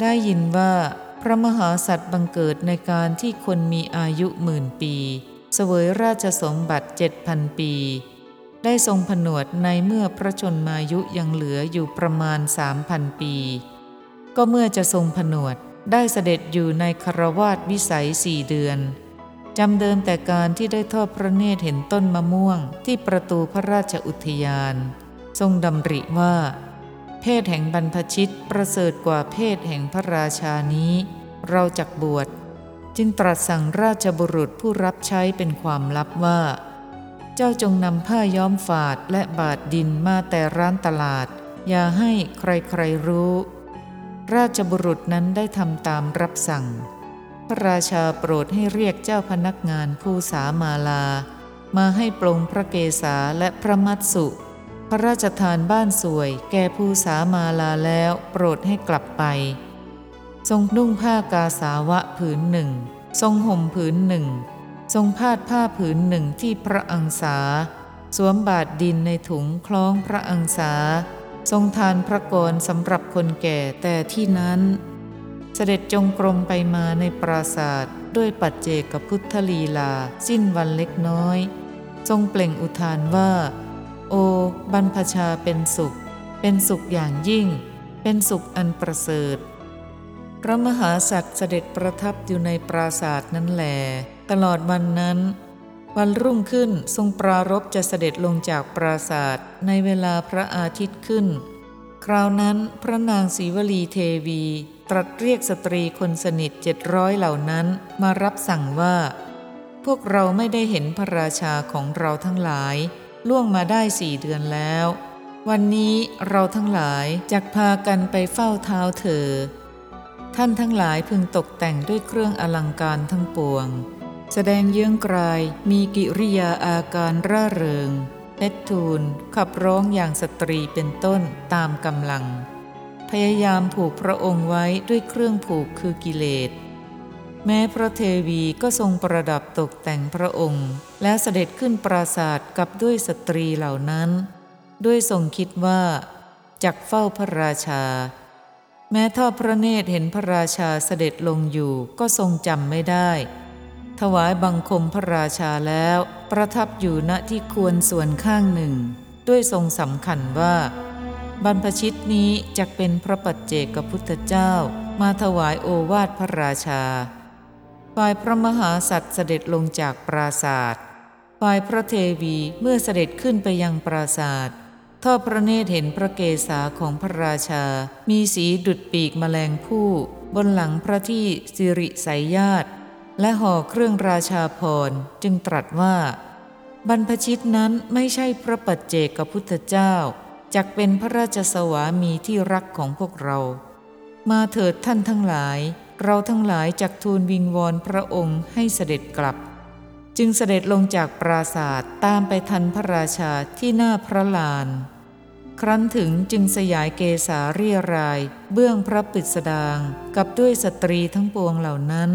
ได้ยินว่าพระมหาสัตว์บังเกิดในการที่คนมีอายุหมื่นปี เสวยราชสมบัติเจ็ดพันปี ได้ทรงผนวดในเมื่อพระชนมายุยังเหลืออยู่ประมาณสามพันปี ก็เมื่อจะทรงผนวดได้เสด็จอยู่ในคารวาสวิสัยสี่เดือนจำเดิมแต่การที่ได้ทอดพระเนตรเห็นต้นมะม่วงที่ประตูพระราชอุทยาน ทรงดำริว่า ศแห่งบรรพชิตประเสริฐกว่าเพศแห่งพระราชานี้ เราจักบวชจึงตรัสสั่งราชบุรุษผู้รับใช้เป็นความลับว่า เจ้าจงนำผ้าย้อมฝาดและบาดดินมาแต่ร้านตลาด อย่าให้ใครๆรู้ ราชบุรุษนั้นได้ทำตามรับสั่ง พระราชาโปรดให้เรียกเจ้าพนักงานผู้สามาลา มาให้ปลงพระเกศาและพระมัตสุ พระราชทานบ้านสวย แก่ผู้สามาลาแล้วโปรดให้กลับไป ทรงนุ่งผ้ากาสาวะผืนหนึ่ง ทรงห่มผืนหนึ่ง ทรงพาดผ้าผืนหนึ่งที่พระอังสา สวมบาทดินในถุงคล้องพระอังสา ทรงทานพระกรสำหรับคนแก่แต่ที่นั้น เสด็จจงกรมไปมาในปราศาสตร์ด้วยปัจเจกพุทธลีลา สิ้นวันเล็กน้อย ทรงเปล่งอุทานว่า โอ บรรพชาเป็นสุข เป็นสุขอย่างยิ่ง เป็นสุขอันประเสริฐ พระมหาศักดิ์เสด็จประทับอยู่ในปราศาสตร์นั้นแหลตลอดวันนั้น วันรุ่งขึ้นทรงปรารบจะเสด็จลงจากปราศาสตร์ในเวลาพระอาทิตย์ขึ้น คราวนั้นพระนางศรีวลีเทวี ตรัสเรียกสตรีคนสนิทเจ็ดร้อยเหล่านั้นมารับสั่งว่า พวกเราไม่ได้เห็นพระราชาของเราทั้งหลาย ล่วงมาได้สี่เดือนแล้ว วันนี้เราทั้งหลายจักพากันไปเฝ้าเท้าเธอ ท่านทั้งหลายพึงตกแต่งด้วยเครื่องอลังการทั้งปวง แสดงเยื่องกลายมีกิริยาอาการร่าเริงเล็ดทูลขับร้องอย่างสตรีเป็นต้นตามกำลัง พยายามผูกพระองค์ไว้ด้วยเครื่องผูกคือกิเลส แม้พระเทวีก็ทรงประดับตกแต่งพระองค์ และเสด็จขึ้นปราศาสตร์กับด้วยสตรีเหล่านั้น ด้วยทรงคิดว่าจักเฝ้าพระราชา แม้ทอดพระเนตรเห็นพระราชาเสด็จลงอยู่ก็ทรงจำไม่ได้ ถวายบังคมพระราชาแล้ว ประทับอยู่ณที่ควรส่วนข้างหนึ่ง ด้วยทรงสำคัญว่า บรรพชิตนี้จะเป็นพระปัจเจกพุทธเจ้า มาถวายโอวาทพระราชา ฝ่ายพระมหาสัตว์เสด็จลงจากปราศาสตร์ฝ่ายพระเทวีเมื่อเสด็จขึ้นไปยังปราศาสตร์ทอดพระเนตรเห็นพระเกศาของพระราชา มีสีดุดปีกแมลงผู้ บนหลังพระที่สิริสายญาติ และห่อเครื่องราชาพรจึงตรัสว่า บรรพชิตนั้นไม่ใช่พระปัจเจกพุทธเจ้าจักเป็นพระราชสวามีที่รักของพวกเรา มาเถิดท่านทั้งหลาย เราทั้งหลายจักทูลวิงวอนพระองค์ให้เสด็จกลับ จึงเสด็จลงจากปราศาสตร์ตามไปทันพระราชาที่หน้าพระลาน ครั้นถึงจึงสยายเกษาเรียราย เบื้องพระปิดสดางกับด้วยสตรีทั้งปวงเหล่านั้น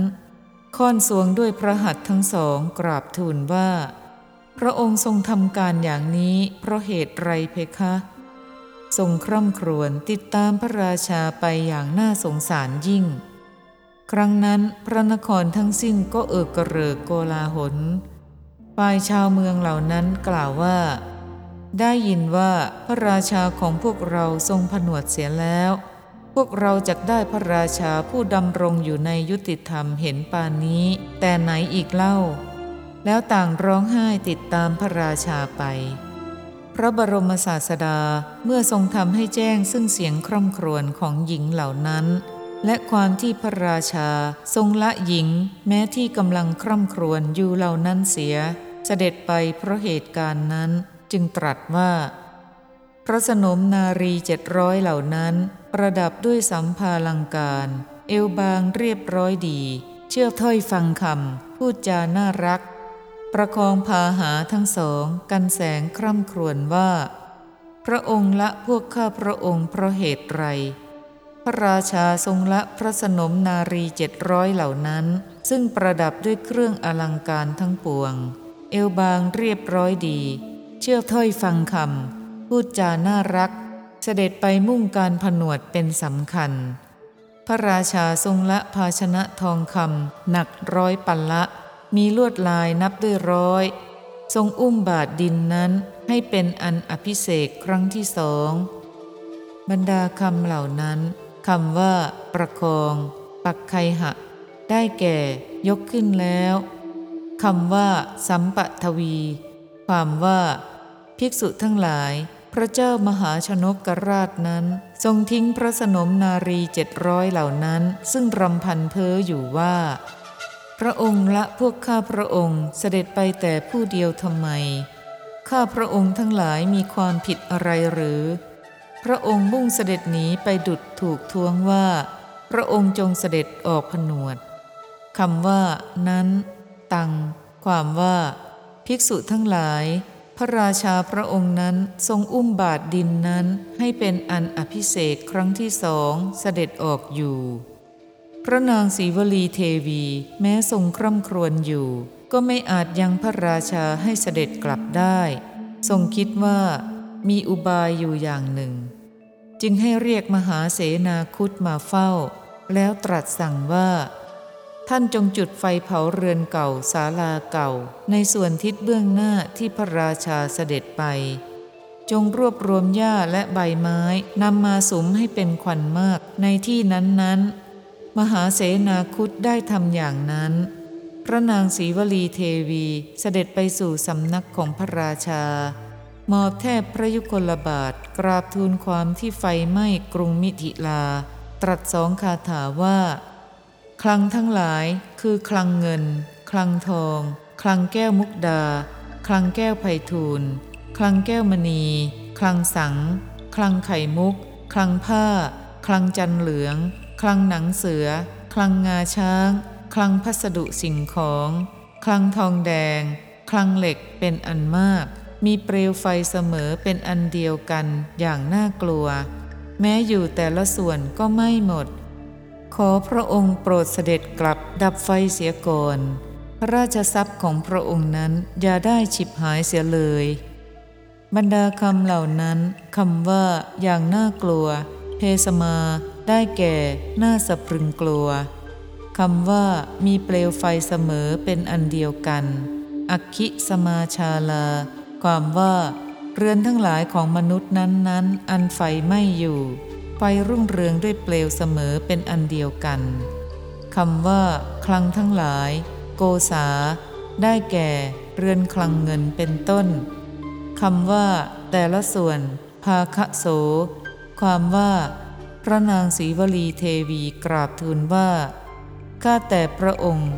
ค่อนสวงด้วยพระหัตถ์ทั้งสองกราบทูลว่า พระองค์ทรงทำการอย่างนี้เพราะเหตุไรเพคะ ทรงคร่ำครวญติดตามพระราชาไปอย่างน่าสงสารยิ่ง ครั้งนั้นพระนครทั้งสิ้นก็เอิกกระเริกโกลาหลฝ่ายชาวเมืองเหล่านั้นกล่าวว่า ได้ยินว่าพระราชาของพวกเราทรงผนวดเสียแล้ว พวกเราจะได้พระราชาผู้ดำรงอยู่ในยุติธรรมเห็นปานนี้ แต่ไหนอีกเล่า แล้วต่างร้องไห้ติดตามพระราชาไป พระบรมศาสดาเมื่อทรงทำให้แจ้งซึ่งเสียงคร่ำครวญของหญิงเหล่านั้น และความที่พระราชาทรงละหญิง แม้ที่กำลังคร่ำครวญอยู่เหล่านั้นเสีย เสด็จไปเพราะเหตุการณ์นั้นจึงตรัสว่า พระสนมนารีเจ็ดร้อยเหล่านั้น ประดับด้วยสัมภาลังการ เอวบางเรียบร้อยดี เชื่อถ้อยฟังคำพูดจาน่ารัก ประคองพาหาทั้งสองกันแสงคร่ำครวญว่า พระองค์ละพวกข้าพระองค์เพราะเหตุไร พระราชาทรงละพระสนมนารีเจ็ดร้อยเหล่านั้น ซึ่งประดับด้วยเครื่องอลังการทั้งปวง เอวบางเรียบร้อยดี เชื่อถ้อยฟังคำพูดจาน่ารัก เสด็จไปมุ่งการผนวดเป็นสำคัญ พระราชาทรงละภาชนะทองคำหนักร้อยปันละ มีลวดลายนับด้วยร้อย ทรงอุ้มบาทดินนั้นให้เป็นอันอภิเษกครั้งที่สองบรรดาคำเหล่านั้น คำว่า ประคอง ปักไคหะ ได้แก่ ยกขึ้นแล้วคำว่า สัมปทวี ความว่า ภิกษุทั้งหลาย พระเจ้ามหาชนกราชนั้น ทรงทิ้งพระสนมนารีเจ็ดร้อยเหล่านั้น ซึ่งรำพันเพ้ออยู่ว่า พระองค์ละพวกข้าพระองค์เสด็จไปแต่ผู้เดียวทำไม ข้าพระองค์ทั้งหลายมีความผิดอะไรหรือ พระองค์มุ่งเสด็จหนีไปดุดถูกท้วงว่า พระองค์จงเสด็จออกผนวดคำว่า นั้น ตัง ความว่า ภิกษุทั้งหลาย พระราชาพระองค์นั้นทรงอุ้มบาทดินนั้นให้เป็นอันอภิเษกครั้งที่สองเสด็จออกอยู่ พระนางศรีวลีเทวีแม้ทรงคร่ำครวญอยู่ ก็ไม่อาจยังพระราชาให้เสด็จกลับได้ ทรงคิดว่า มีอุบายอยู่อย่างหนึ่ง จึงให้เรียกมหาเสนาคุดมาเฝ้า แล้วตรัสสั่งว่า ท่านจงจุดไฟเผาเรือนเก่าศาลาเก่า ในส่วนทิศเบื้องหน้าที่พระราชาเสด็จไป จงรวบรวมหญ้าและใบไม้นำมาสุมให้เป็นควันมากในที่นั้นๆ มหาเสนาคุดได้ทำอย่างนั้นพระนางศรีวลีเทวีเสด็จไปสู่สำนักของพระราชา มอบแทบพระยุคลบาทกราบทูลความที่ไฟไหม้กรุงมิถิลา ตรัสสองคาถาว่า คลังทั้งหลายคือคลังเงิน คลังทอง คลังแก้วมุกดา คลังแก้วไผ่ทูลคลังแก้วมณี คลังสัง คลังไข่มุก คลังผ้า คลังจันเหลือง คลังหนังเสือ คลังงาช้าง คลังพัสดุสิ่งของ คลังทองแดง คลังเหล็กเป็นอันมาก มีเปลวไฟเสมอเป็นอันเดียวกันอย่างน่ากลัว แม้อยู่แต่ละส่วนก็ไม่หมด ขอพระองค์โปรดเสด็จกลับดับไฟเสียก่อน พระราชทรัพย์ของพระองค์นั้นอย่าได้ฉิบหายเสียเลย บรรดาคำเหล่านั้นคำว่าอย่างน่ากลัว เพสมาได้แก่น่าสะพรึงกลัวคำว่ามีเปลวไฟเสมอเป็นอันเดียวกันอักขิสมาชาลา ความว่า เรือนทั้งหลายของมนุษย์นั้นๆ อันไฟไม่อยู่ ไฟรุ่งเรืองด้วยเปลวเสมอเป็นอันเดียวกันคำว่า คลังทั้งหลาย โกษา ได้แก่ เรือนคลังเงินเป็นต้นคำว่า แต่ละส่วน ภาคโส ความว่า พระนางศรีวลีเทวีกราบทูลว่าข้าแต่พระองค์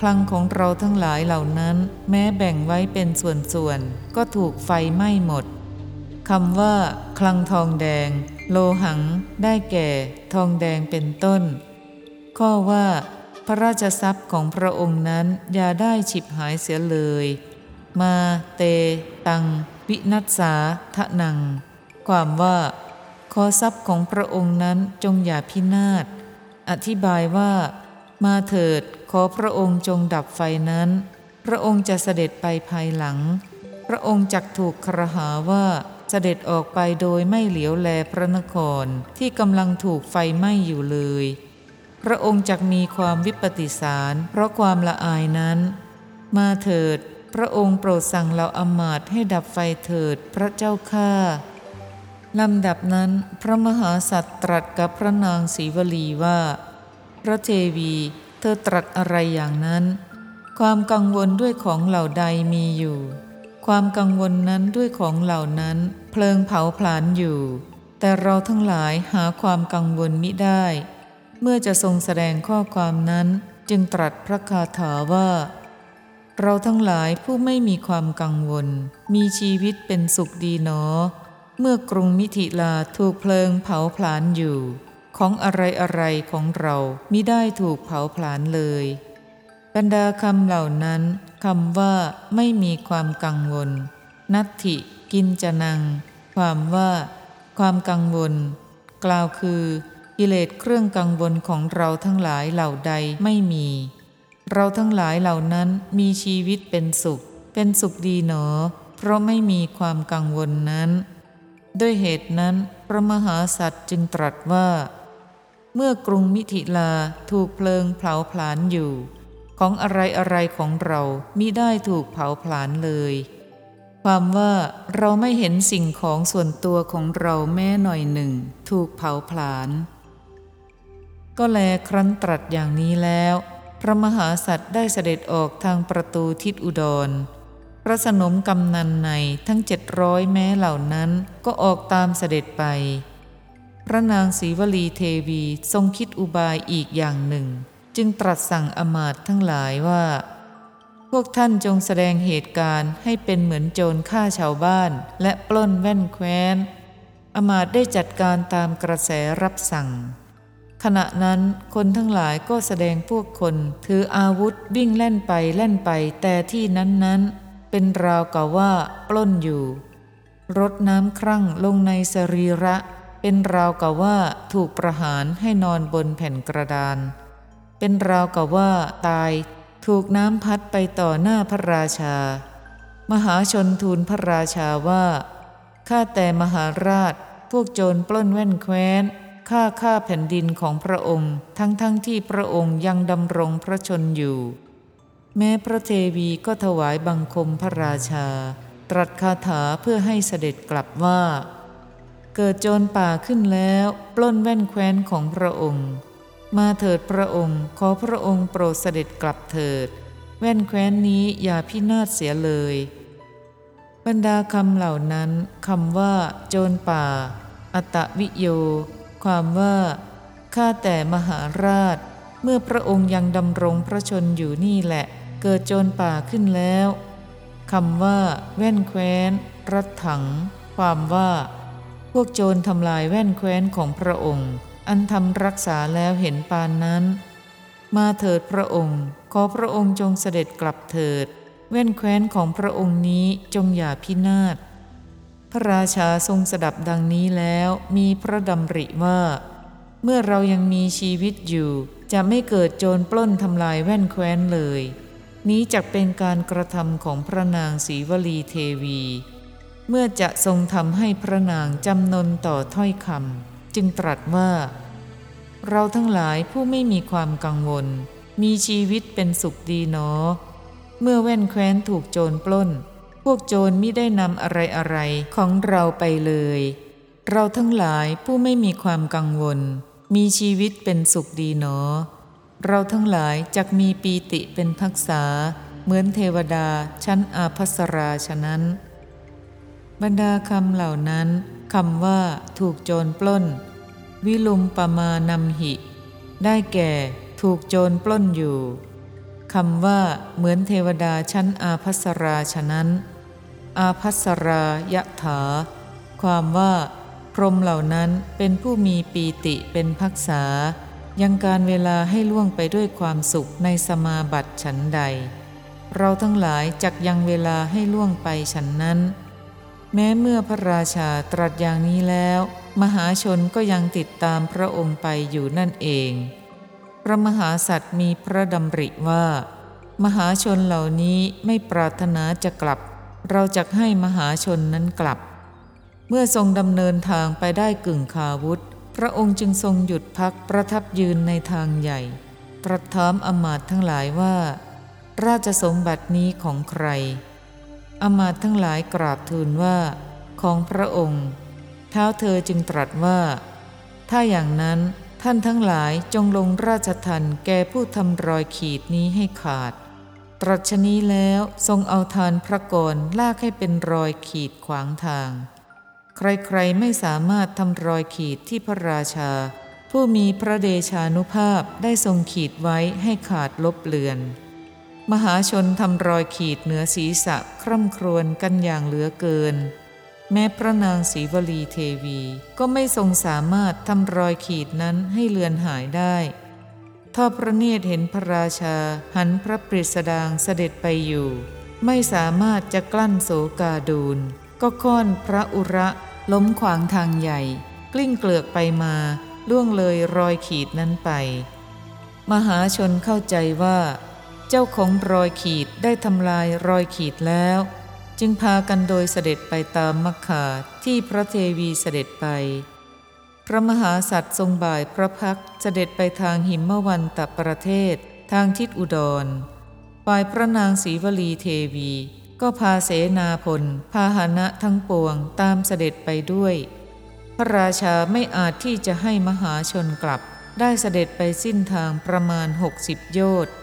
คลังของเราทั้งหลายเหล่านั้น แม้แบ่งไว้เป็นส่วนๆ ก็ถูกไฟไหม้หมดคำว่า คลังทองแดง โลหัง ได้แก่ ทองแดงเป็นต้น ข้อว่า พระราชทรัพย์ของพระองค์นั้นอย่าได้ฉิบหายเสียเลย มา เต ตัง วินัสสาทะนัง ความว่า ขอทรัพย์ของพระองค์นั้นจงอย่าพินาศอธิบายว่า มาเถิดขอพระองค์จงดับไฟนั้น พระองค์จะเสด็จไปภายหลัง พระองค์จักถูกครหาว่าเสด็จออกไปโดยไม่เหลียวแลพระนครที่กำลังถูกไฟไหม้อยู่เลย พระองค์จักมีความวิปฏิสาร เพราะความละอายนั้น มาเถิด พระองค์โปรดสั่งเราอมาตให้ดับไฟเถิดพระเจ้าข้าลำดับนั้น พระมหาสัตว์ตรัสกับพระนางศรีวลีว่า พระเทวี เธอตรัสอะไรอย่างนั้น ความกังวลด้วยของเหล่าใดมีอยู่ ความกังวลนั้นด้วยของเหล่านั้น เพลิงเผาผลาญอยู่ แต่เราทั้งหลายหาความกังวลมิได้ เมื่อจะทรงแสดงข้อความนั้นจึงตรัสพระคาถาว่า เราทั้งหลายผู้ไม่มีความกังวล มีชีวิตเป็นสุขดีหนอ เมื่อกรุงมิถิลาถูกเพลิงเผาผลาญอยู่ ของอะไรอะไรของเรามิได้ถูกเผาผลาญเลย บรรดาคำเหล่านั้นคำว่าไม่มีความกังวล นัตถิกินจนัง ความว่า ความกังวล กล่าวคือกิเลสเครื่องกังวลของเราทั้งหลายเหล่าใดไม่มี เราทั้งหลายเหล่านั้นมีชีวิตเป็นสุข เป็นสุขดีหนอ เพราะไม่มีความกังวลนั้น ด้วยเหตุนั้นพระมหาสัตว์จึงตรัสว่า เมื่อกรุงมิถิลาถูกเพลิงเผาผลาญอยู่ ของอะไรอะไรของเรามิได้ถูกเผาผลาญเลย ความว่าเราไม่เห็นสิ่งของส่วนตัวของเราแม้หน่อยหนึ่ง ถูกเผาผลาญก็แลครั้นตรัสอย่างนี้แล้ว พระมหาสัตว์ได้เสด็จออกทางประตูทิศอุดรพระสนมกำนันในทั้งเจ็ดร้อยแม้เหล่านั้นก็ออกตามเสด็จไป พระนางศรีวลีเทวีทรงคิดอุบายอีกอย่างหนึ่ง จึงตรัสสั่งอมาตทั้งหลายว่า พวกท่านจงแสดงเหตุการณ์ให้เป็นเหมือนโจรฆ่าชาวบ้าน และปล้นแว่นแคว้น อมาตได้จัดการตามกระแสรับสั่ง ขณะนั้นคนทั้งหลายก็แสดงพวกคนถืออาวุธวิ่งเล่นไปเล่นไปแต่ที่นั้นๆ เป็นราวกับว่า ปล้นอยู่รดน้ำครั่งลงในสรีระ เป็นราวกับว่าถูกประหารให้นอนบนแผ่นกระดาน เป็นราวกับว่าตายถูกน้ำพัดไปต่อหน้าพระราชา มหาชนทูลพระราชาว่า ข้าแต่มหาราช พวกโจรปล้นแว่นแคว้นข้าข้าแผ่นดินของพระองค์ ทั้งทั้งที่พระองค์ยังดำรงพระชนอยู่ แม้พระเทวีก็ถวายบังคมพระราชา ตรัสคาถาเพื่อให้เสด็จกลับว่า เกิดโจรป่าขึ้นแล้ว ปล้นแว่นแคว้นของพระองค์ มาเถิดพระองค์ ขอพระองค์โปรดเสด็จกลับเถิด แว่นแคว้นนี้อย่าพินาศเสียเลย บรรดาคำเหล่านั้นคำว่า โจรป่าอัตวิโย ความว่า ข้าแต่มหาราช เมื่อพระองค์ยังดำรงพระชนอยู่นี่แหละ เกิดโจรป่าขึ้นแล้วคำว่า แว่นแคว้น รัดถัง ความว่า พวกโจรทำลายแว่นแคว้นของพระองค์ อันทำรักษาแล้วเห็นปานนั้น มาเถิดพระองค์ ขอพระองค์จงเสด็จกลับเถิด แว่นแคว้นของพระองค์นี้จงอย่าพินาศพระราชาทรงสดับดังนี้แล้วมีพระดำริว่า เมื่อเรายังมีชีวิตอยู่ จะไม่เกิดโจรปล้นทำลายแว่นแคว้นเลย นี้จะเป็นการกระทำของพระนางศรีวลีเทวี เมื่อจะทรงทำให้พระนางจำนนต่อถ้อยคำจึงตรัสว่า เราทั้งหลายผู้ไม่มีความกังวล มีชีวิตเป็นสุขดีเนอ เมื่อแว่นแคว้นถูกโจรปล้น พวกโจรไม่ได้นำอะไรอะไรของเราไปเลย เราทั้งหลายผู้ไม่มีความกังวล มีชีวิตเป็นสุขดีหนอ เราทั้งหลายจักมีปีติเป็นพักษา เหมือนเทวดาชั้นอาภัสราฉะนั้น บรรดาคำเหล่านั้นคำว่าถูกโจรปล้น วิลุมปมานำหิ ได้แก่ถูกโจรปล้นอยู่คำว่าเหมือนเทวดาชั้นอาภัสราฉะนั้น อาภัสรายะถา ความว่าพรมเหล่านั้นเป็นผู้มีปีติเป็นพักษา ยังการเวลาให้ล่วงไปด้วยความสุขในสมาบัติฉันใด เราทั้งหลายจักยังเวลาให้ล่วงไปฉันนั้น แม้เมื่อพระราชาตรัสอย่างนี้แล้ว มหาชนก็ยังติดตามพระองค์ไปอยู่นั่นเอง พระมหาสัตว์มีพระดำริว่า มหาชนเหล่านี้ไม่ปรารถนาจะกลับ เราจะให้มหาชนนั้นกลับ เมื่อทรงดำเนินทางไปได้กึ่งคาวุธ พระองค์จึงทรงหยุดพักประทับยืนในทางใหญ่ ตรัสถามอมาตทั้งหลายว่า ราชสมบัตินี้ของใคร อมาตทั้งหลายกราบทูลว่า ของพระองค์ เท้าเธอจึงตรัสว่า ถ้าอย่างนั้นท่านทั้งหลายจงลงราชทันแก่ผู้ทำรอยขีดนี้ให้ขาด ตรัชนี้แล้วทรงเอาทานพระกรลากให้เป็นรอยขีดขวางทาง ใครๆไม่สามารถทำรอยขีดที่พระราชา ผู้มีพระเดชานุภาพได้ทรงขีดไว้ให้ขาดลบเลือน มหาชนทำรอยขีดเหนือศีรษะคร่ำครวญกันอย่างเหลือเกิน แม้พระนางศรีวลีเทวี ก็ไม่ทรงสามารถทำรอยขีดนั้นให้เลือนหายได้ทอดพระเนตรเห็นพระราชาหันพระปริสดางเสด็จไปอยู่ ไม่สามารถจะกลั้นโศกาดูล ก็ค่อนพระอุระล้มขวางทางใหญ่ กลิ้งเกลือกไปมาล่วงเลยรอยขีดนั้นไป มหาชนเข้าใจว่า เจ้าของรอยขีดได้ทำลายรอยขีดแล้ว จึงพากันโดยเสด็จไปตามมักคาที่พระเทวีเสด็จไป พระมหาสัตว์ทรงบ่ายพระพักเสด็จไปทางหิมวันตประเทศ ทางทิศอุดรฝ่ายพระนางศรีวลีเทวี ก็พาเสนาพลพาหนะทั้งปวงตามเสด็จไปด้วย พระราชาไม่อาจที่จะให้มหาชนกลับได้เสด็จไปสิ้นทางประมาณ 60 โยชน์